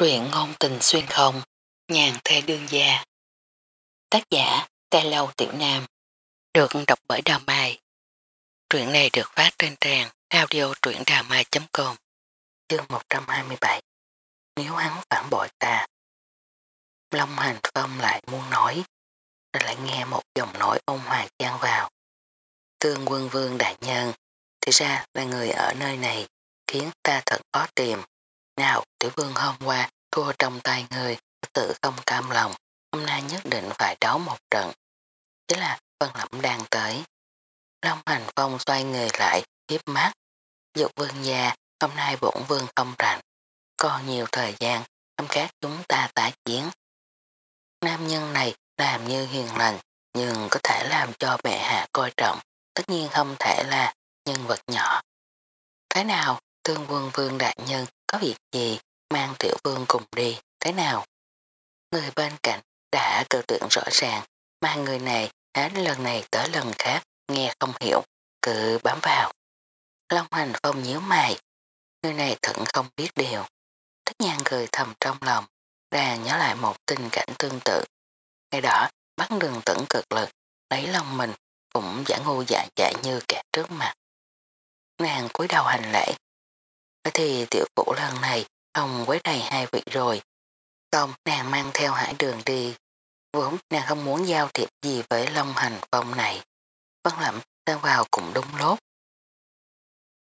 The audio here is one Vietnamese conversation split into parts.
Truyện ngôn tình xuyên không, nhàn thê đương gia. Tác giả, Tê Lâu Tiểu Nam. Được đọc bởi Đào Mai. Truyện này được phát trên trang audio truyệnđàmai.com Chương 127 Nếu hắn phản bội ta Long hành phong lại muốn nói rồi lại nghe một dòng nổi ôn hòa chan vào. Tương quân vương đại nhân thì ra là người ở nơi này khiến ta thật khó tìm nào, tiểu vương hôm qua thua trong tay người, tự không cam lòng hôm nay nhất định phải đấu một trận. chứ là Vân Lẩm đang tới. Long hành phong xoay người lại, hiếp mắt. Dục vương gia, hôm nay bổn vương không rảnh. Còn nhiều thời gian, hôm khác chúng ta tái chiến. Nam nhân này làm như hiền lành, nhưng có thể làm cho mẹ hạ coi trọng tất nhiên không thể là nhân vật nhỏ. Thế nào tương vương vương đại nhân có việc gì mang tiểu vương cùng đi, thế nào? Người bên cạnh đã cơ tượng rõ ràng, mà người này hết lần này tới lần khác, nghe không hiểu, cứ bám vào. Long hành phong nhíu mày, người này thận không biết điều. Tất nhàn cười thầm trong lòng, đang nhớ lại một tình cảnh tương tự. Ngày đó, bắt đường tận cực lực, lấy lòng mình, cũng giả ngu dạ dạ như kẻ trước mặt. Nàng cúi đầu hành lễ. Thì tiểu phủ lần này không quấy đầy hai vị rồi. Xong nàng mang theo hải đường đi. Vốn nàng không muốn giao thiệp gì với Long Hành Phong này. văn Lẩm ra vào cũng đúng lốt.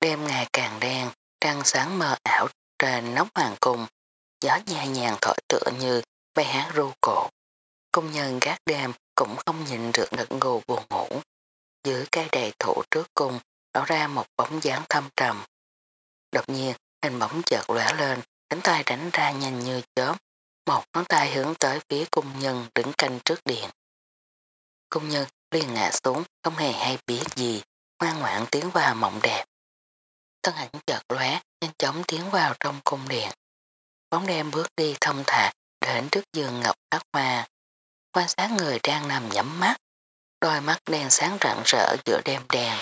Đêm ngày càng đen, trăng sáng mờ ảo trên nóc hoàng cung. Gió nhẹ nhàng thổi tựa như bay hát ru cổ. Công nhân gác đêm cũng không nhìn được ngật ngù buồn ngủ. Giữa cây đầy thủ trước cung đổ ra một bóng dáng thâm trầm. Đột nhiên, hình bóng chợt lóe lên, cánh tay đánh ra nhanh như chớp, một ngón tay hướng tới phía cung nhân đứng canh trước điện. Cung nhân liền ngã xuống, không hề hay biết gì, ngoan ngoãn tiến vào mộng đẹp. Thân ảnh chợt lóe, nhanh chóng tiến vào trong cung điện. Bóng đêm bước đi thông thả đến trước giường ngọc ác hoa. Quan sát người đang nằm nhắm mắt, đôi mắt đen sáng rạng rỡ giữa đêm đèn.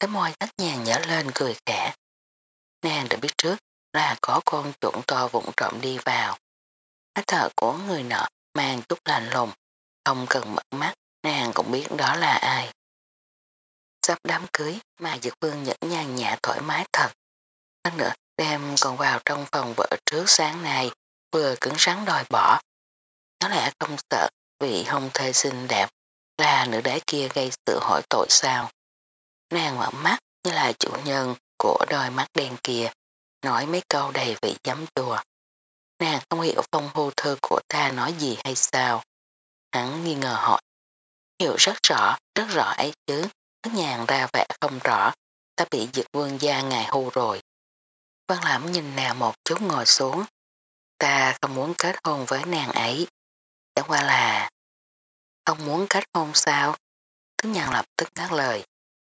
Cái môi thắt nhàng nhở lên cười khẽ. Nàng đã biết trước là có con chuẩn to vụng trộm đi vào. Hết thở của người nọ mang chút lành lùng, không cần mở mắt, nàng cũng biết đó là ai. Sắp đám cưới mà Dược Vương nhẫn nhàn nhã thoải mái thật. Hơn nữa, đem còn vào trong phòng vợ trước sáng nay, vừa cứng rắn đòi bỏ. Nó lẽ không sợ vì hông thê xinh đẹp là nữ đế kia gây sự hỏi tội sao. Nàng mở mắt như là chủ nhân của đôi mắt đen kia, nói mấy câu đầy vị giấm chùa. Nàng không hiểu phong hô thơ của ta nói gì hay sao. Hắn nghi ngờ hỏi. Hiểu rất rõ, rất rõ ấy chứ. hắn nhàn ra vẻ không rõ. Ta bị diệt vương gia ngài hưu rồi. Văn lãm nhìn nàng một chút ngồi xuống. Ta không muốn kết hôn với nàng ấy. Chẳng qua là... Không muốn kết hôn sao? Tức nhàn lập tức ngắt lời.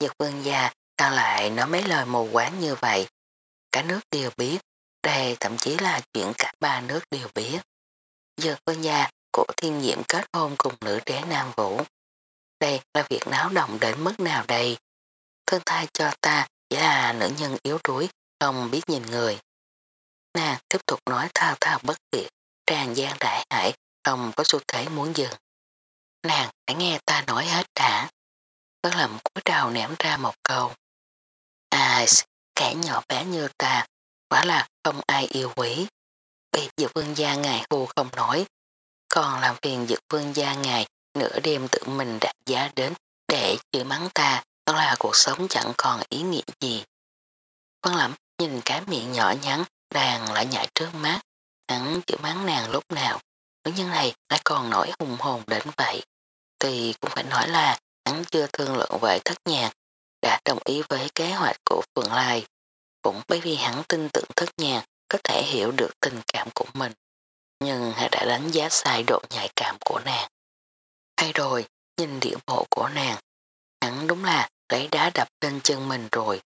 diệt vương gia ta lại nói mấy lời mù quán như vậy. Cả nước đều biết. Đây thậm chí là chuyện cả ba nước đều biết. Giờ cô nhà của thiên diệm kết hôn cùng nữ đế Nam Vũ. Đây là việc náo động đến mức nào đây? Thân thai cho ta chỉ là nữ nhân yếu đuối, không biết nhìn người. Nàng tiếp tục nói thao thao bất tuyệt, tràn gian đại hải, không có xu thế muốn dừng. Nàng hãy nghe ta nói hết đã. Bất lầm cúi đầu ném ra một câu. À, kẻ nhỏ bé như ta, quả là không ai yêu quý. Bị dược vương gia ngài hù không nổi, còn làm phiền dược vương gia ngài nửa đêm tự mình đặt giá đến để chửi mắng ta, đó là cuộc sống chẳng còn ý nghĩa gì. Văn lẩm nhìn cái miệng nhỏ nhắn đang lại nhảy trước mắt, hắn chửi mắng nàng lúc nào, nữ nhân này lại còn nổi hùng hồn đến vậy. Thì cũng phải nói là hắn chưa thương lượng về thất nhạc, đã đồng ý với kế hoạch của Phượng Lai. Cũng bởi vì hắn tin tưởng thất nhàng có thể hiểu được tình cảm của mình. Nhưng hắn đã đánh giá sai độ nhạy cảm của nàng. Hay rồi, nhìn địa bộ của nàng, hắn đúng là lấy đá đập lên chân mình rồi.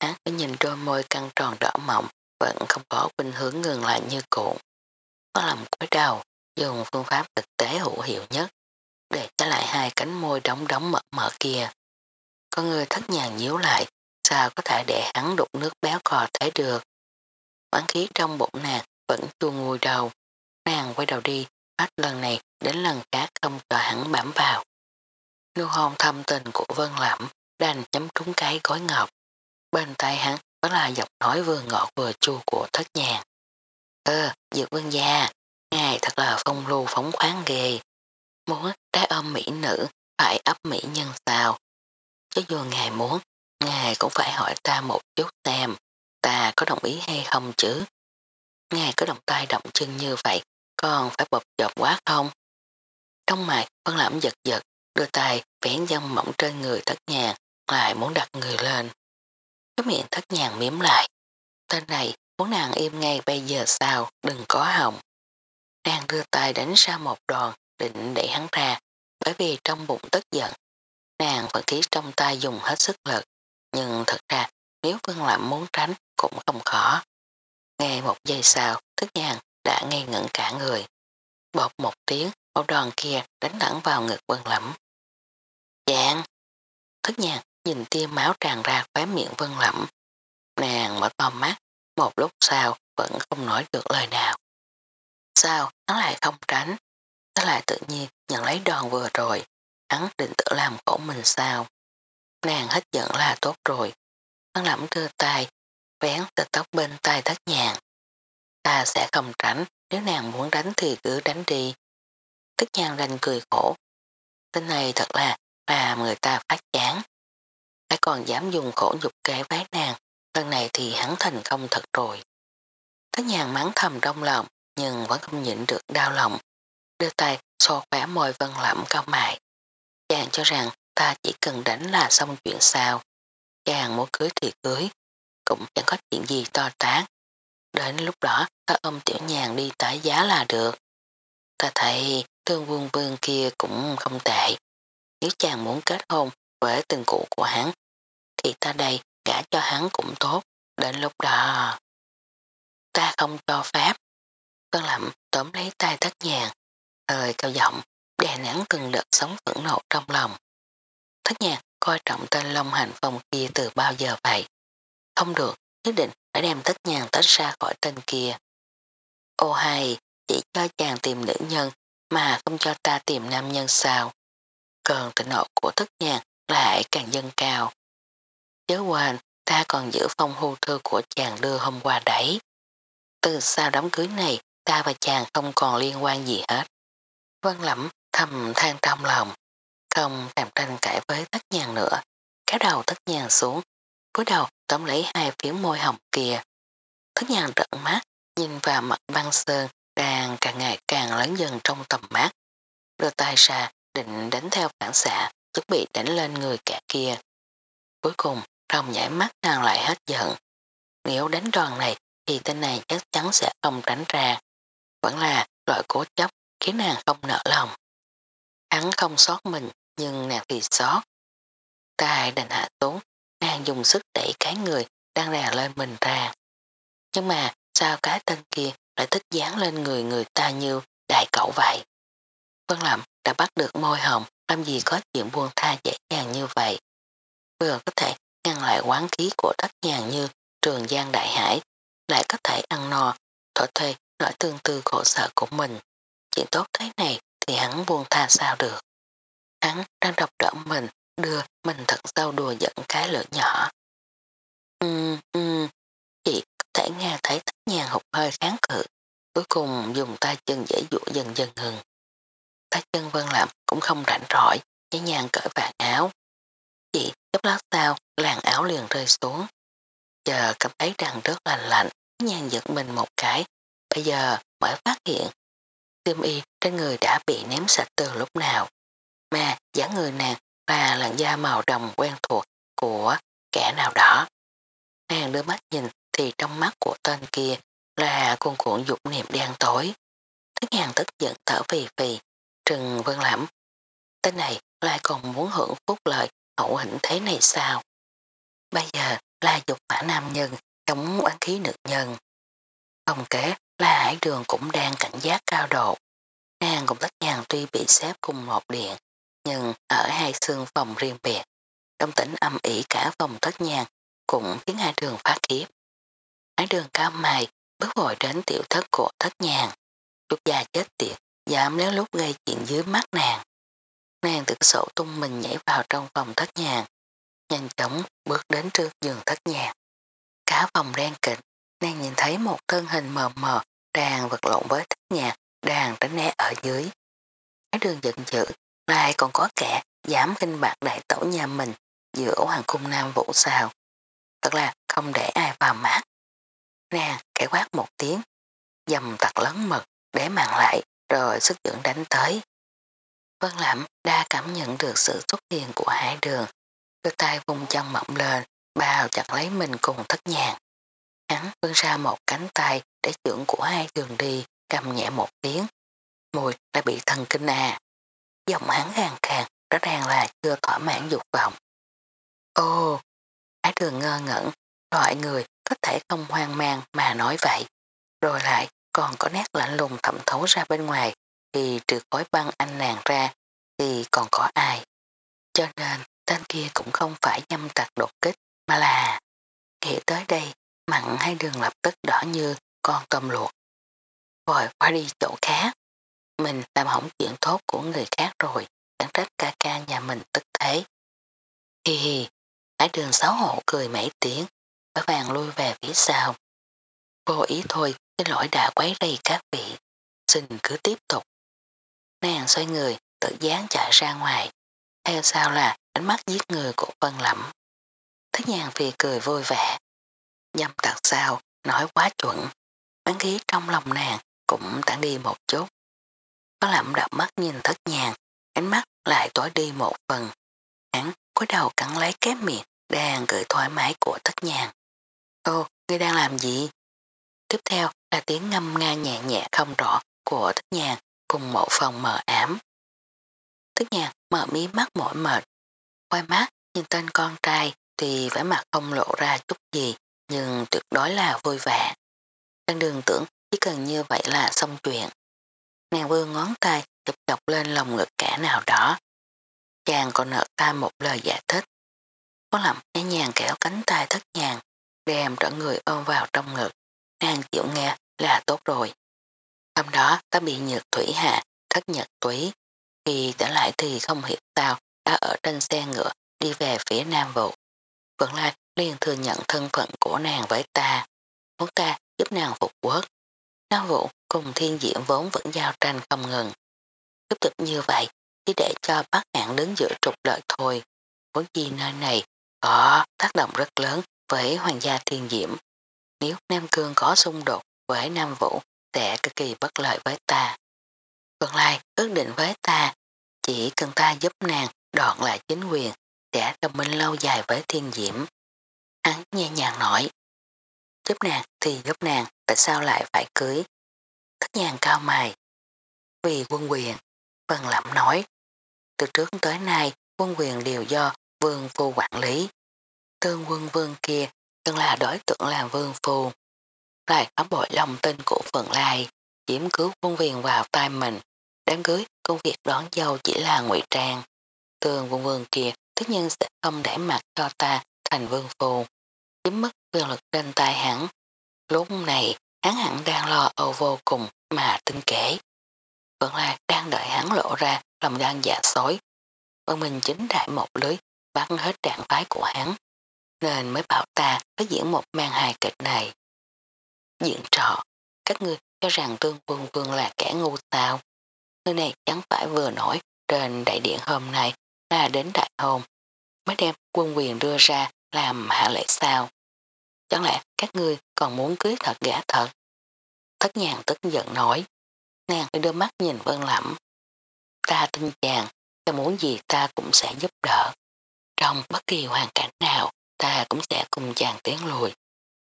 Hắn phải nhìn đôi môi căng tròn đỏ mọng vẫn không có khuynh hướng ngừng lại như cũ. Có làm cúi đầu, dùng phương pháp thực tế hữu hiệu nhất để trả lại hai cánh môi đóng đóng mở mở kia. Có người thất nhàng nhíu lại, sao có thể để hắn đục nước béo cò thấy được. Quán khí trong bụng nàng vẫn chua ngùi đầu. Nàng quay đầu đi, hết lần này đến lần khác không cho hắn bám vào. Nhu hôn thâm tình của Vân Lẩm đành chấm trúng cái gói ngọc. Bên tay hắn có là giọng nói vừa ngọt vừa chua của thất nhàng. Ơ, ờ, Dược Vương gia, ngài thật là phong lưu phóng khoáng ghê. Muốn trái ôm mỹ nữ, phải ấp mỹ nhân sao. Chứ dù ngài muốn, ngài cũng phải hỏi ta một chút xem, ta có đồng ý hay không chứ. Ngài có động tay động chân như vậy, còn phải bập dọc quá không? Trong mạch, phân lãm giật giật, đưa tay vén dông mỏng trên người thất nhàng, lại muốn đặt người lên. Cái miệng thất nhàng miếm lại. Tên này muốn nàng im ngay bây giờ sao, đừng có hồng. Nàng đưa tay đánh ra một đòn, định đẩy hắn ra, bởi vì trong bụng tức giận. Nàng vật khí trong tay dùng hết sức lực, nhưng thật ra nếu Vân Lạm muốn tránh cũng không khó. Ngay một giây sau, thức nhàng đã ngây ngẩn cả người. bột một tiếng, một đòn kia đánh thẳng vào ngực Vân lẫm Dạng! Thức nhàng nhìn tia máu tràn ra khóe miệng Vân lẫm Nàng mở to mắt, một lúc sau vẫn không nói được lời nào. Sao hắn lại không tránh? Nó lại tự nhiên nhận lấy đòn vừa rồi. Hắn định tự làm khổ mình sao? Nàng hết giận là tốt rồi. Hắn lẩm đưa tay, vén tờ tóc bên tay thất nhàng. Ta sẽ không tránh, nếu nàng muốn đánh thì cứ đánh đi. Thất nhàng đành cười khổ. Tên này thật là làm người ta phát chán. Đã còn dám dùng khổ nhục kế vái nàng, lần này thì hắn thành công thật rồi. Thất nhàng mắng thầm trong lòng, nhưng vẫn không nhịn được đau lòng. Đưa tay xô khỏe môi vân lẩm cao mại. Chàng cho rằng ta chỉ cần đánh là xong chuyện sao. Chàng muốn cưới thì cưới, cũng chẳng có chuyện gì to tán. Đến lúc đó ta ôm tiểu nhàn đi tái giá là được. Ta thấy thương vương vương kia cũng không tệ. Nếu chàng muốn kết hôn với tình cụ của hắn, thì ta đây gả cho hắn cũng tốt. Đến lúc đó, ta không cho phép. Tân lậm tóm lấy tay thất nhàn, hơi cao giọng, đè nắng từng đợt sống phẫn nộ trong lòng. Thất nhàn coi trọng tên Long Hành Phong kia từ bao giờ vậy? Không được, nhất định phải đem thất nhàn tách ra khỏi tên kia. Ô hay, chỉ cho chàng tìm nữ nhân mà không cho ta tìm nam nhân sao. Cơn tỉnh nộ của thất nhàn lại càng dâng cao. Chớ quên, ta còn giữ phong hưu thư của chàng đưa hôm qua đấy. Từ sau đám cưới này, ta và chàng không còn liên quan gì hết. Vân lẩm thầm than trong lòng, không thèm tranh cãi với thất nhàng nữa, kéo đầu thất nhàng xuống, cúi đầu tóm lấy hai phiến môi hồng kia. Thất nhàng trợn mắt, nhìn vào mặt băng sơn đang càng ngày càng lớn dần trong tầm mắt. Đưa tay ra, định đánh theo phản xạ, chuẩn bị đánh lên người kẻ kia. Cuối cùng, trong nhảy mắt nàng lại hết giận. Nếu đánh đòn này thì tên này chắc chắn sẽ không tránh ra. Vẫn là loại cố chấp khiến nàng không nợ lòng. Hắn không sót mình nhưng nàng thì sót. Tài đành hạ tốn, nàng dùng sức đẩy cái người đang đè lên mình ra. Nhưng mà sao cái tên kia lại thích dán lên người người ta như đại cậu vậy? Vân Lâm đã bắt được môi hồng làm gì có chuyện buông tha dễ dàng như vậy. Vừa có thể ngăn lại quán khí của đất nhàn như trường giang đại hải, lại có thể ăn no, thỏa thuê nỗi tương tư khổ sở của mình. Chuyện tốt thế này thì hắn buông tha sao được. Hắn đang đọc đỡ mình, đưa mình thật sâu đùa dẫn cái lửa nhỏ. Ừm, ừm, chị có thể nghe thấy thất nhàng hụt hơi kháng cự, cuối cùng dùng tay chân dễ dụ dần dần ngừng. Tay chân vân làm cũng không rảnh rỗi, nhẹ nhàng cởi vạt áo. Chị chốc lát sau, làn áo liền rơi xuống. Chờ cảm thấy rằng rất là lạnh, nhàng giật mình một cái. Bây giờ mới phát hiện tiêm y trên người đã bị ném sạch từ lúc nào. Mà dáng người nàng là làn da màu đồng quen thuộc của kẻ nào đó. Nàng đưa mắt nhìn thì trong mắt của tên kia là cuồng cuộn dục niệm đen tối. Thức hàng tức giận thở phì phì, trừng vân lẫm. Tên này lại còn muốn hưởng phúc lợi hậu hĩnh thế này sao? Bây giờ là dục hỏa nam nhân chống oán khí nữ nhân. Không kế là hải đường cũng đang cảnh giác cao độ. Nàng cùng tất nhàng tuy bị xếp cùng một điện, nhưng ở hai xương phòng riêng biệt. Trong tỉnh âm ỉ cả phòng tất nhàng cũng khiến hai đường phát kiếp. Hải đường cao mày, bước vội đến tiểu thất của thất nhàng. Chút già chết tiệt, dám léo lúc gây chuyện dưới mắt nàng. Nàng tự sổ tung mình nhảy vào trong phòng thất nhàng, nhanh chóng bước đến trước giường thất nhàng. Cả phòng đen kịch, nàng nhìn thấy một thân hình mờ mờ đang vật lộn với thất nhạc đang tránh né ở dưới. Cái đường giận dữ, lại còn có kẻ dám kinh bạc đại tổ nhà mình giữa hoàng cung Nam Vũ sao. Thật là không để ai vào mát. Nàng kẻ quát một tiếng, dầm tặc lớn mật, để màn lại, rồi sức dưỡng đánh tới. Vân Lãm đã cảm nhận được sự xuất hiện của hai đường, đưa tay vùng chân mỏng lên, bao chặt lấy mình cùng thất nhàng. Hắn vươn ra một cánh tay để trưởng của hai đường đi, cầm nhẹ một tiếng. Mùi đã bị thần kinh à. Giọng hắn hàng khàn, rõ ràng là chưa thỏa mãn dục vọng. Ô, ái đường ngơ ngẩn, loại người có thể không hoang mang mà nói vậy. Rồi lại còn có nét lạnh lùng thẩm thấu ra bên ngoài thì trừ khói băng anh nàng ra thì còn có ai. Cho nên tên kia cũng không phải nhâm tặc đột kích mà là nghĩ tới đây mặn hai đường lập tức đỏ như con tôm luộc. Rồi qua đi chỗ khác. Mình làm hỏng chuyện tốt của người khác rồi chẳng trách ca ca nhà mình tức thế. Hi hi, hai đường xấu hổ cười mấy tiếng, vã vàng lui về phía sau. Vô ý thôi, xin lỗi đã quấy rầy các vị. Xin cứ tiếp tục. Nàng xoay người, tự dán chạy ra ngoài. Theo sau là ánh mắt giết người của Vân Lẩm. Thế nhàn vì cười vui vẻ. Nhâm tạc sao, nói quá chuẩn. Bán khí trong lòng nàng cũng tản đi một chút. Có lạm đập mắt nhìn thất nhàn, ánh mắt lại tối đi một phần. Hắn cúi đầu cắn lấy kép miệng, đang cười thoải mái của thất nhàn. Ô, ngươi đang làm gì? Tiếp theo là tiếng ngâm nga nhẹ nhẹ không rõ của thất nhàn cùng một phòng mờ ám. Thất nhàn mở mí mắt mỏi mệt. Quay mắt nhìn tên con trai thì vẻ mặt không lộ ra chút gì nhưng tuyệt đối là vui vẻ. Đang đường tưởng chỉ cần như vậy là xong chuyện. Nàng vương ngón tay chụp chọc lên lòng ngực cả nào đó. Chàng còn nợ ta một lời giải thích. Có lầm nhẹ nhàng kéo cánh tay thất nhàng, đem trở người ôm vào trong ngực. Nàng chịu nghe là tốt rồi. Hôm đó ta bị nhược thủy hạ, thất nhật túy. Khi trở lại thì không hiểu sao đã ở trên xe ngựa đi về phía Nam Vụ. Vẫn lại liền thừa nhận thân phận của nàng với ta. Muốn ta giúp nàng phục quốc. Nam vũ cùng thiên diễm vốn vẫn giao tranh không ngừng. Tiếp tục như vậy, chỉ để cho bác hạng đứng giữa trục lợi thôi. Vốn gì nơi này có tác động rất lớn với hoàng gia thiên diễm. Nếu Nam Cương có xung đột với Nam Vũ, sẽ cực kỳ bất lợi với ta. Còn lại ước định với ta, chỉ cần ta giúp nàng đoạn lại chính quyền, sẽ đồng minh lâu dài với thiên diễm. Hắn nhẹ nhàng nói giúp nàng thì giúp nàng tại sao lại phải cưới. Thất nhàng cao mày. Vì quân quyền, Vân Lẩm nói từ trước tới nay quân quyền đều do vương phu quản lý. Tương quân vương kia từng là đối tượng làm vương phu. Lại có bội lòng tin của Phượng Lai, chiếm cứu quân quyền vào tay mình. Đám cưới, công việc đón dâu chỉ là ngụy trang. Tương quân vương kia tất nhiên sẽ không để mặt cho ta thành vương phu. Chiếm mất quyền lực trên tay hắn. Lúc này, hắn hẳn đang lo âu vô cùng mà tinh kể. vẫn là đang đợi hắn lộ ra lòng gan dạ xối. Vân mình chính đại một lưới bắn hết trạng phái của hắn nên mới bảo ta phải diễn một màn hài kịch này. Diễn trọ, các ngươi cho rằng tương vương vương là kẻ ngu sao. Người này chẳng phải vừa nổi trên đại điện hôm nay là đến đại hôn. Mới đem quân quyền đưa ra làm hạ lễ sao. Chẳng lẽ các ngươi còn muốn cưới thật gã thật? Thất nhàng tức giận nói. Nàng đưa mắt nhìn vân lẩm. Ta tin chàng, ta muốn gì ta cũng sẽ giúp đỡ. Trong bất kỳ hoàn cảnh nào, ta cũng sẽ cùng chàng tiến lùi.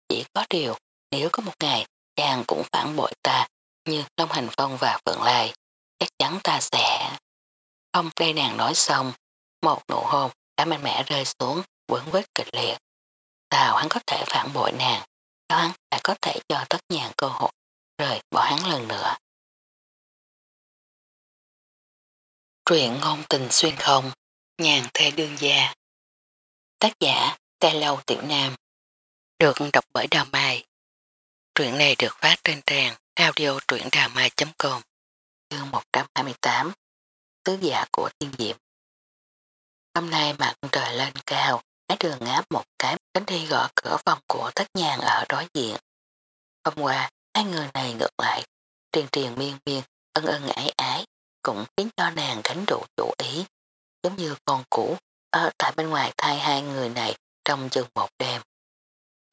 Chỉ có điều, nếu có một ngày chàng cũng phản bội ta như Long Hành Phong và Phượng Lai, chắc chắn ta sẽ... Không đây nàng nói xong, một nụ hôn đã mạnh mẽ rơi xuống, quấn vết kịch liệt. Sao hắn có thể phản bội nàng, sao hắn lại có thể cho tất nhàn cơ hội, rời bỏ hắn lần nữa. Truyện ngôn tình xuyên không, nhàn thê đương gia. Tác giả Tê Lâu Tiểu Nam Được đọc bởi Đào Mai Truyện này được phát trên trang audio truyệnđàmai.com chương 128 Tứ giả của thiên diệm Hôm nay mặt trời lên cao, ái đường ngáp một cái tránh đi gõ cửa phòng của tất nhàn ở đối diện. Hôm qua, hai người này ngược lại, triền triền miên miên, ân ân ái ái, cũng khiến cho nàng gánh đủ chủ ý, giống như con cũ ở tại bên ngoài thay hai người này trong chừng một đêm.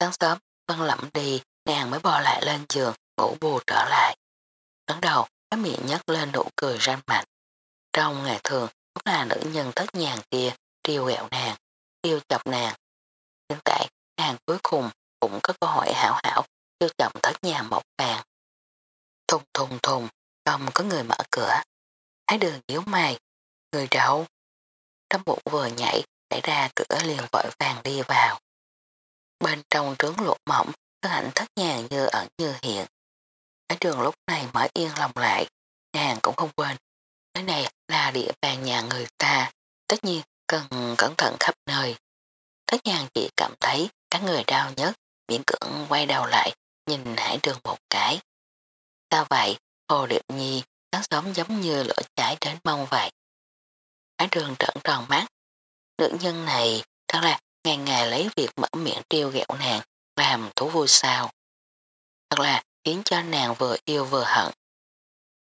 Sáng sớm, Vân lẩm đi, nàng mới bò lại lên giường, ngủ bù trở lại. Đón đầu, cái miệng nhấc lên nụ cười ranh mạnh. Trong ngày thường, cũng là nữ nhân tất nhàn kia, triều gẹo nàng, yêu chọc nàng. Hiện tại, nàng cuối cùng cũng có cơ hội hảo hảo yêu chồng tất nhàn một vàng. Thùng thùng thùng, trong có người mở cửa. Thái đường nhíu mày, người đâu? Trong bụng vừa nhảy, đẩy ra cửa liền vội vàng đi vào. Bên trong trướng lụa mỏng, thân hạnh thất nhàng như ẩn như hiện. Ở trường lúc này mở yên lòng lại, nàng cũng không quên. Cái này là địa bàn nhà người ta, tất nhiên cần cẩn thận khắp nơi. Thất nhàng chỉ cảm thấy các người đau nhất, biển cưỡng quay đầu lại, nhìn hải đường một cái. Sao vậy, Hồ Điệp Nhi, sáng sớm giống như lửa cháy đến mong vậy. Á đường trợn tròn mắt. Nữ nhân này thật là ngày ngày lấy việc mở miệng tiêu ghẹo nàng làm thú vui sao. Thật là khiến cho nàng vừa yêu vừa hận.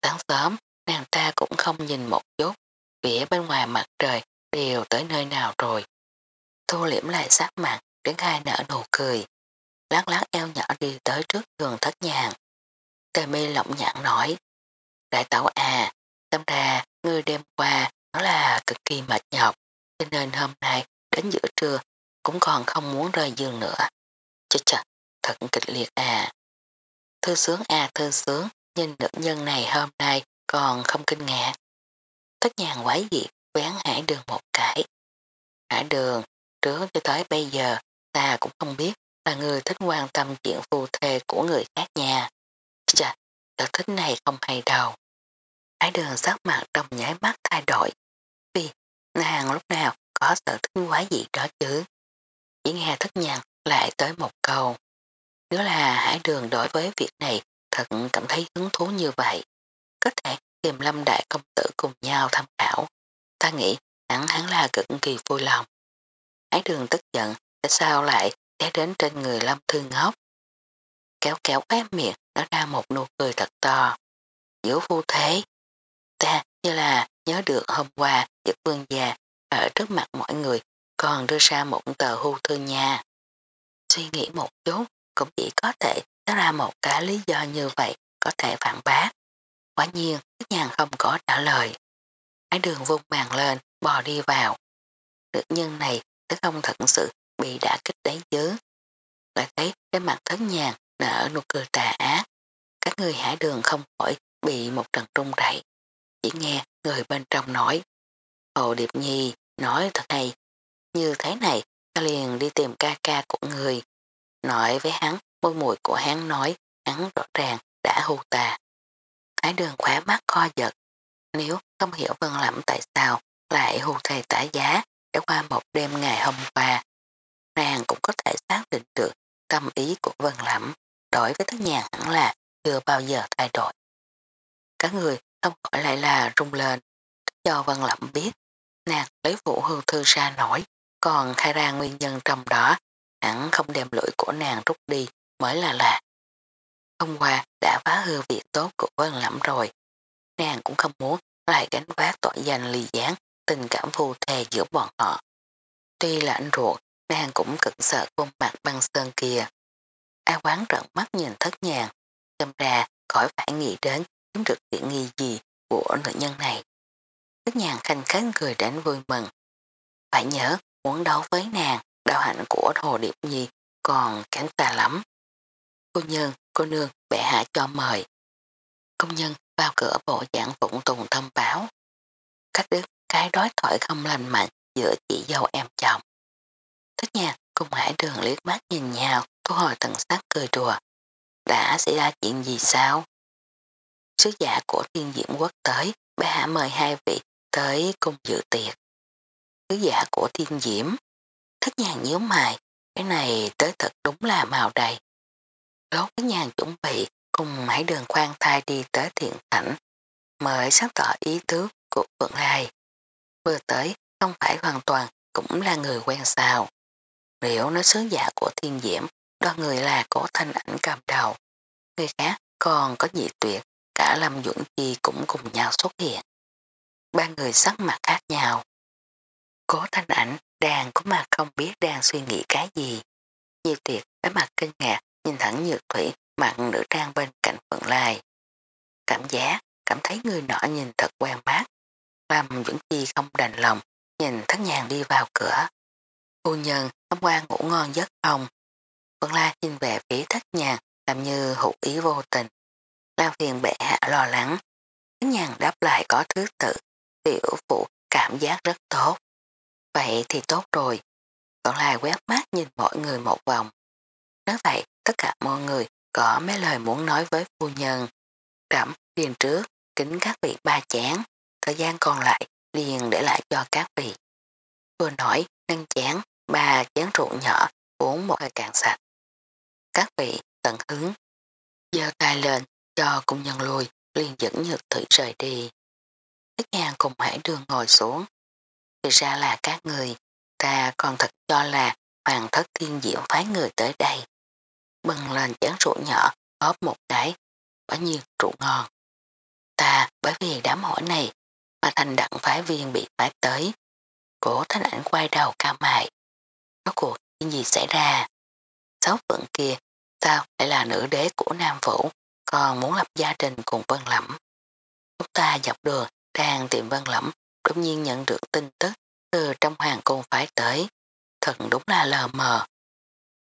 Sáng sớm, nàng ta cũng không nhìn một chút, vỉa bên ngoài mặt trời đều tới nơi nào rồi. Thu liễm lại sát mặt, đến hai nở nụ cười. Lát lát eo nhỏ đi tới trước giường thất nhàng. Tề mi lộng nhãn nói, Đại tẩu à, tâm ra ngươi đêm qua nó là cực kỳ mệt nhọc, cho nên hôm nay đến giữa trưa cũng còn không muốn rời giường nữa. Chết chật, thật kịch liệt à. Thư sướng à thư sướng, nhìn nữ nhân này hôm nay còn không kinh ngạc. Tất nhàn quái diệt, quán hải đường một cái. Hải đường, trước cho tới bây giờ, ta cũng không biết là người thích quan tâm chuyện phù thề của người khác nha. Chà, sở thích này không hay đâu. Hải đường sắc mặt trong nháy mắt thay đổi. Vì nàng lúc nào có sở thích quái gì đó chứ. Chỉ nghe thất nhằn lại tới một câu. Nếu là hải đường đối với việc này thật cảm thấy hứng thú như vậy, có thể tìm lâm đại công tử cùng nhau tham khảo. Ta nghĩ hẳn hắn là cực kỳ vui lòng. Hải đường tức giận, tại sao lại té đến trên người lâm thư ngốc. Kéo kéo ép miệng, nó ra một nụ cười thật to. Giữa phu thế, ta như là nhớ được hôm qua giúp vương già ở trước mặt mọi người còn đưa ra một tờ hưu thư nha. Suy nghĩ một chút, cũng chỉ có thể đó ra một cái lý do như vậy có thể phản bác. Quả nhiên, tất nhàn không có trả lời. Ái đường vung bàn lên, bò đi vào. Nữ nhân này sẽ không thật sự bị đã kích đấy chứ. Lại thấy cái mặt thất nhàn nở nụ cười tà ác. Các người hải đường không khỏi bị một trận trung rảy. Chỉ nghe người bên trong nói. Hồ Điệp Nhi nói thật hay. Như thế này, ta liền đi tìm ca ca của người. Nói với hắn, môi mùi của hắn nói, hắn rõ ràng đã hù tà. Thái đường khóa mắt co giật. Nếu không hiểu Vân Lẩm tại sao lại hù thầy tả giá để qua một đêm ngày hôm qua, nàng cũng có thể xác định được tâm ý của Vân Lẩm đối với tất nhà hẳn là chưa bao giờ thay đổi. Các người không khỏi lại là rung lên, cho Vân Lẩm biết, nàng lấy vụ hương thư ra nổi, còn khai ra nguyên nhân trong đó, hẳn không đem lưỡi của nàng rút đi mới là lạ. Hôm qua đã phá hư việc tốt của Vân Lẩm rồi, nàng cũng không muốn lại gánh vác tội danh lì gián tình cảm phù thề giữa bọn họ. Tuy là anh ruột, nàng cũng cực sợ khuôn mặt băng sơn kia. A quán trận mắt nhìn thất nhàng, châm ra khỏi phải nghĩ đến chiếm được tiện nghi gì của nữ nhân này. Tức nhàng khanh khánh cười đến vui mừng. Phải nhớ, muốn đấu với nàng, đạo hạnh của Hồ Điệp Nhi còn kém xa lắm. Cô nhân, cô nương, bệ hạ cho mời. Công nhân vào cửa bộ dạng vụng tùng thông báo. Cách đứt cái đối thoại không lành mạnh giữa chị dâu em chồng. Tức nhạc cùng hải đường liếc mắt nhìn nhau, thu hồi thần sắc cười đùa. Đã xảy ra chuyện gì sao? Sứ giả của thiên diễm quốc tới, bệ hạ mời hai vị tới cùng dự tiệc. Sứ giả của thiên diễm, thất nhàng nhíu mày, cái này tới thật đúng là màu đầy. Lốt thất nhàn chuẩn bị cùng hãy đường khoan thai đi tới thiện cảnh mới sáng tỏ ý tứ của Phượng Lai. Vừa tới không phải hoàn toàn cũng là người quen sao. liệu nói sứ giả của thiên diễm đó người là cổ thanh ảnh cầm đầu. Người khác còn có dị tuyệt cả Lâm Dũng Chi cũng cùng nhau xuất hiện. Ba người sắc mặt khác nhau. Cố thanh ảnh đang có mà không biết đang suy nghĩ cái gì. nhiều tiệt cái mặt kinh ngạc nhìn thẳng nhược thủy mặn nữ trang bên cạnh Phượng Lai. Cảm giác, cảm thấy người nọ nhìn thật quen mát. Lâm Dũng Chi không đành lòng, nhìn thất nhàng đi vào cửa. Phu nhân, hôm qua ngủ ngon giấc không? Phượng Lai nhìn về phía thất nhàng làm như hữu ý vô tình. Làm phiền bệ hạ lo lắng. Thất nhàng đáp lại có thứ tự, tiểu phụ cảm giác rất tốt. Vậy thì tốt rồi. còn lại quét mắt nhìn mọi người một vòng. Nói vậy, tất cả mọi người có mấy lời muốn nói với phu nhân. Trẩm liền trước, kính các vị ba chán, thời gian còn lại liền để lại cho các vị. Vừa nói, nâng chán, ba chán rượu nhỏ, uống một hơi cạn sạch. Các vị tận hứng, giơ tay lên cho cung nhân lui, liền dẫn nhược thủy rời đi. Tất nhàng cùng hải đường ngồi xuống. Thì ra là các người, ta còn thật cho là hoàng thất thiên diệu phái người tới đây. Bừng lên chén rượu nhỏ, ốp một cái, quả nhiên rượu ngon. Ta bởi vì đám hỏi này mà thành đặng phái viên bị phái tới. Cổ thanh ảnh quay đầu cao mài. Có cuộc chuyện gì xảy ra? Sáu phượng kia sao lại là nữ đế của Nam Vũ còn muốn lập gia đình cùng Vân Lẩm. chúng ta dọc đường đang tìm Vân Lẩm đột nhiên nhận được tin tức từ trong hoàng cung phái tới. Thật đúng là lờ mờ.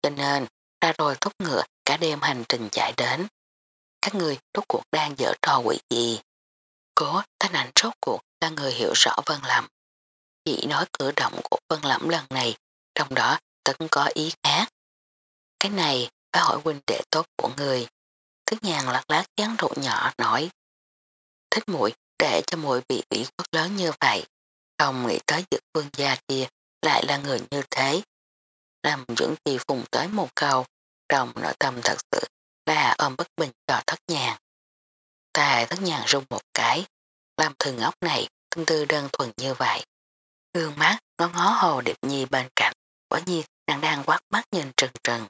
Cho nên ra rồi thúc ngựa cả đêm hành trình chạy đến. Các người rốt cuộc đang dở trò quỷ gì? Cố thanh ảnh rốt cuộc là người hiểu rõ Vân Lẩm. Chỉ nói cử động của Vân Lẩm lần này, trong đó tất có ý khác. Cái này phải hỏi huynh đệ tốt của người. Thứ nhàn lát lát chán rượu nhỏ nói. Thích muội để cho muội bị ủy khuất lớn như vậy. Không nghĩ tới dực vương gia kia lại là người như thế. Làm dưỡng trì phùng tới một câu, trong nội tâm thật sự là ôm bất bình cho thất nhàn. Tài thất nhàn rung một cái, làm thường ốc này tâm tư đơn thuần như vậy. Gương mắt ngó ngó hồ điệp nhi bên cạnh, quả nhiên đang đang quát mắt nhìn trừng trừng.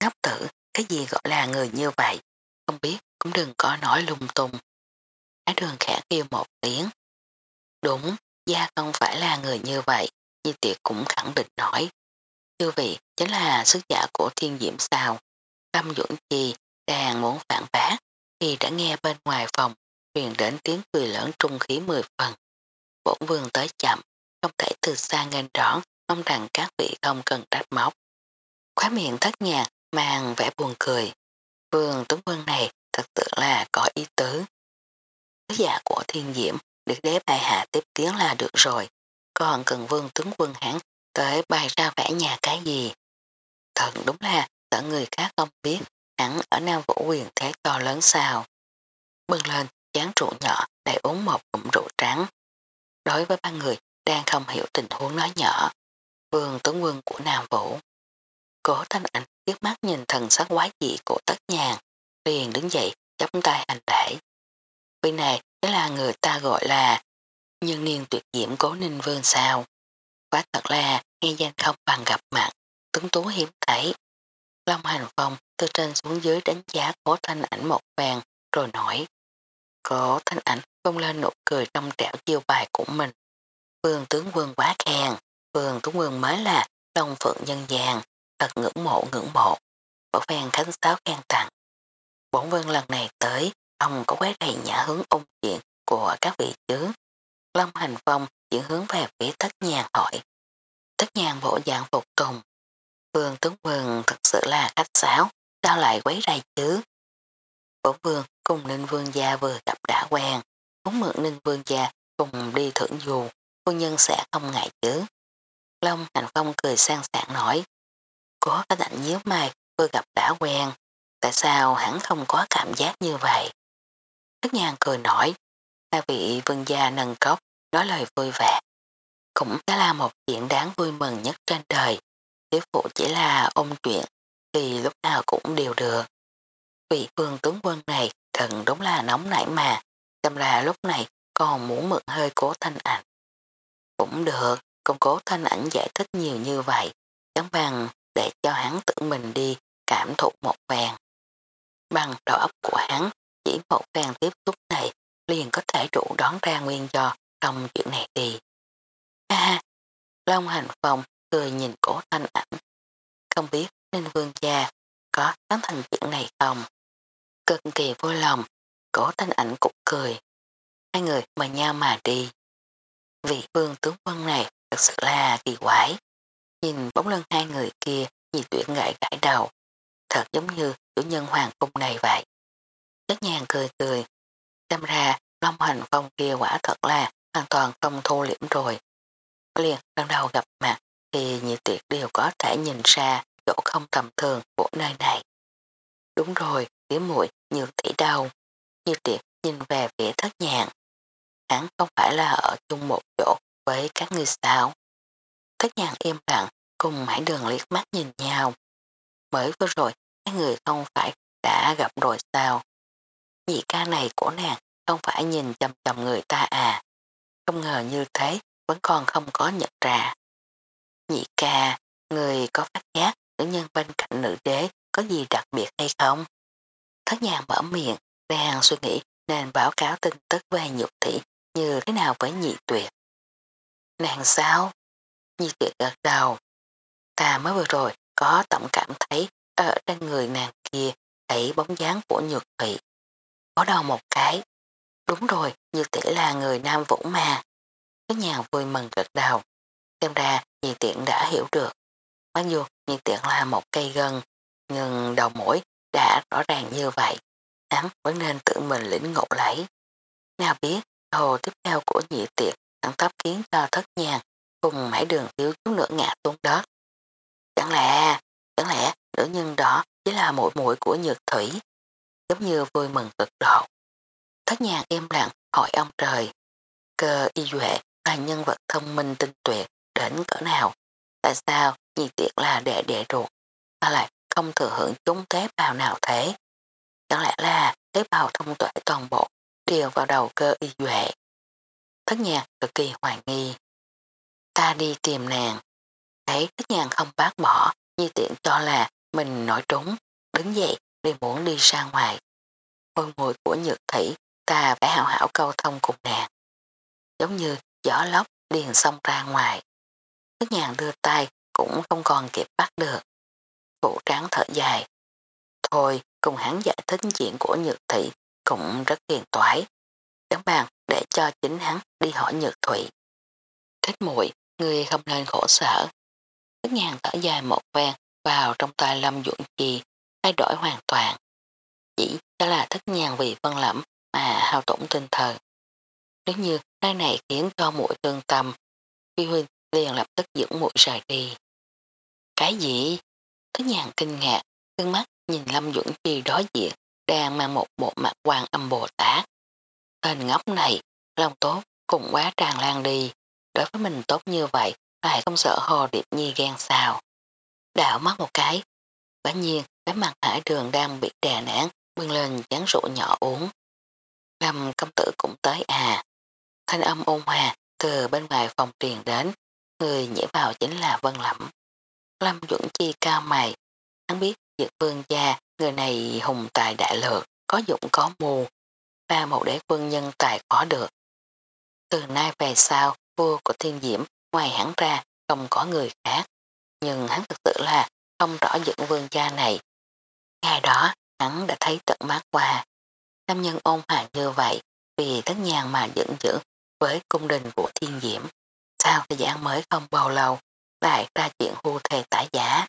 Ngốc tử, cái gì gọi là người như vậy, không biết cũng đừng có nói lung tung. Ái đường khẽ kêu một tiếng. Đúng, gia không phải là người như vậy, Di tiệc cũng khẳng định nói. Chư vị chính là sức giả của thiên diễm sao. Tâm dưỡng chi đang muốn phản bác thì đã nghe bên ngoài phòng truyền đến tiếng cười lớn trung khí mười phần. Bổn vương tới chậm, không thể từ xa nghênh đón, mong rằng các vị không cần trách móc. Khóa miệng thất nhạc mang vẻ buồn cười. Vương Tuấn Quân này thật sự là có ý tứ. Sứ giả của thiên diễm được đế bài hạ tiếp tiếng là được rồi, còn cần vương tướng quân hẳn tới bài ra vẽ nhà cái gì. Thật đúng là sợ người khác không biết hẳn ở Nam Vũ quyền thế to lớn sao. Bưng lên chán rượu nhỏ để uống một cụm rượu trắng. Đối với ba người đang không hiểu tình huống nói nhỏ, vương tướng quân của Nam Vũ. Cố thanh ảnh trước mắt nhìn thần sắc quái dị của tất nhàn, liền đứng dậy chắp tay hành lễ. Vị này chính là người ta gọi là nhân niên tuyệt diễm cố ninh vương sao. Quá thật là nghe danh không bằng gặp mặt, tuấn tú hiếm thấy. Long hành phong từ trên xuống dưới đánh giá cố thanh ảnh một vàng rồi nổi. Cố thanh ảnh không lên nụ cười trong trẻo chiêu bài của mình. Vương tướng quân quá khen, vương tướng quân mới là đồng Phượng nhân gian, thật ngưỡng mộ ngưỡng mộ. Bỏ phen khánh sáo khen tặng. Bổn vương lần này tới, ông có quét đầy nhã hướng ung chuyện của các vị chứ. Long hành phong chuyển hướng về phía thất nhàn hỏi. Thất nhàn bộ dạng phục tùng. Vương tướng vương thật sự là khách sáo, sao lại quấy rầy chứ? Bổn vương cùng ninh vương gia vừa gặp đã quen, muốn mượn ninh vương gia cùng đi thưởng dù, phu nhân sẽ không ngại chứ. Long hành phong cười sang sảng nói. Cố cái lạnh nhíu mày vừa gặp đã quen, tại sao hắn không có cảm giác như vậy? Thức nhàn cười nổi, hai vị vương gia nâng cốc, nói lời vui vẻ. Cũng đã là một chuyện đáng vui mừng nhất trên đời. Thiếu phụ chỉ là ôm chuyện, thì lúc nào cũng đều được. vị vương tướng quân này thần đúng là nóng nảy mà, xem là lúc này còn muốn mượn hơi cố thanh ảnh. Cũng được, công cố thanh ảnh giải thích nhiều như vậy, chẳng bằng để cho hắn tự mình đi cảm thụ một vàng. Bằng đầu óc của hắn, chỉ một vàng tiếp xúc này liền có thể trụ đón ra nguyên do trong chuyện này đi. Ha ha, Long Hành Phong cười nhìn cổ thanh ảnh. Không biết nên vương gia có tán thành chuyện này không? Cực kỳ vui lòng, cổ thanh ảnh cũng cười. Hai người mà nhau mà đi. Vị vương tướng quân này thật sự là kỳ quái. Nhìn bóng lưng hai người kia nhị tuyển gãi gãi đầu. Thật giống như chủ nhân hoàng cung này vậy. Nhất nhàng cười cười. Xem ra Long hành phong kia quả thật là hoàn toàn không thu liễm rồi. Liền lần đầu gặp mặt thì nhị tuyệt đều có thể nhìn ra chỗ không tầm thường của nơi này. Đúng rồi, tỉ muội nhiều tỷ đâu. Như tiệt nhìn về phía thất nhàng. Hắn không phải là ở chung một chỗ với các người sao các nhàng im lặng cùng hãy đường liếc mắt nhìn nhau. Mới vừa rồi hai người không phải đã gặp rồi sao. Nhị ca này của nàng không phải nhìn chầm chầm người ta à. Không ngờ như thế vẫn còn không có nhận ra. Nhị ca, người có phát giác nữ nhân bên cạnh nữ đế có gì đặc biệt hay không? Thất nhàng mở miệng, đang suy nghĩ nên báo cáo tin tức về nhục thị như thế nào với nhị tuyệt. Nàng sao? Nhi tuyệt gật đầu. Ta mới vừa rồi có tổng cảm thấy ở trên người nàng kia thấy bóng dáng của nhược thị. Có đầu một cái. Đúng rồi, như tỷ là người nam vũ mà. cái nhà vui mừng gật đầu. Xem ra Nhi tiện đã hiểu được. Mặc dù Nhi tiện là một cây gân, nhưng đầu mũi đã rõ ràng như vậy. Hắn vẫn nên tự mình lĩnh ngộ lấy. Nào biết, hồ tiếp theo của nhị Tiện thẳng tóc khiến cho thất nhàng cùng mãi đường thiếu chút nữa ngã xuống đất. Chẳng lẽ, chẳng lẽ nữ nhân đó chỉ là mũi mũi của nhược thủy, giống như vui mừng cực độ. Thất nhàng im lặng hỏi ông trời, cơ y duệ là nhân vật thông minh tinh tuyệt đến cỡ nào, tại sao nhị tiệc là đệ đệ ruột, ta lại không thừa hưởng chúng tế bào nào thế. Chẳng lẽ là tế bào thông tuệ toàn bộ đều vào đầu cơ y duệ. Thất nhạc cực kỳ hoài nghi. Ta đi tìm nàng. Thấy thích nhàng không bác bỏ, như tiện cho là mình nổi trúng, đứng dậy đi muốn đi ra ngoài. Môi mùi của nhược thủy, ta phải hảo hảo câu thông cùng nàng. Giống như gió lốc điền xong ra ngoài. Thích nhàng đưa tay cũng không còn kịp bắt được. Phụ tráng thở dài. Thôi, cùng hắn giải thích chuyện của nhược thị cũng rất phiền toái. Đáng bàn để cho chính hắn đi hỏi nhược thủy. Thích muội người không nên khổ sở. Tức nhàng thở dài một ven vào trong tay Lâm dụng trì, thay đổi hoàn toàn. Chỉ đó là thất nhàng vì vân lẫm mà hao tổn tinh thần. Nếu như nơi này khiến cho muội tương tâm, Phi Huynh liền lập tức dẫn muội rời đi. Cái gì? Thất nhàng kinh ngạc, tương mắt nhìn Lâm Duẩn trì đối diện, đang mang một bộ mặt quan âm Bồ Tát. Tên ngốc này, lòng tốt cũng quá tràn lan đi, đối với mình tốt như vậy, phải không sợ hồ điệp nhi ghen sao. Đảo mắt một cái, quả nhiên cái mặt hải đường đang bị đè nản, bưng lên chán rượu nhỏ uống. Lâm công tử cũng tới à. Thanh âm ôn hòa từ bên ngoài phòng truyền đến, người nhảy vào chính là Vân Lẩm. Lâm Duẩn Chi cao mày, hắn biết Dược vương gia, người này hùng tài đại lược, có dụng có mù, ba một đế quân nhân tài có được. Từ nay về sau, vua của thiên diễm, ngoài hắn ra, không có người khác. Nhưng hắn thực sự là không rõ dựng vương gia này. Ngày đó, hắn đã thấy tận mắt qua. Nam nhân ôn hòa như vậy, vì tất nhàng mà dẫn dữ với cung đình của thiên diễm. Sao thời gian mới không bao lâu, lại ra chuyện hưu thề tả giả.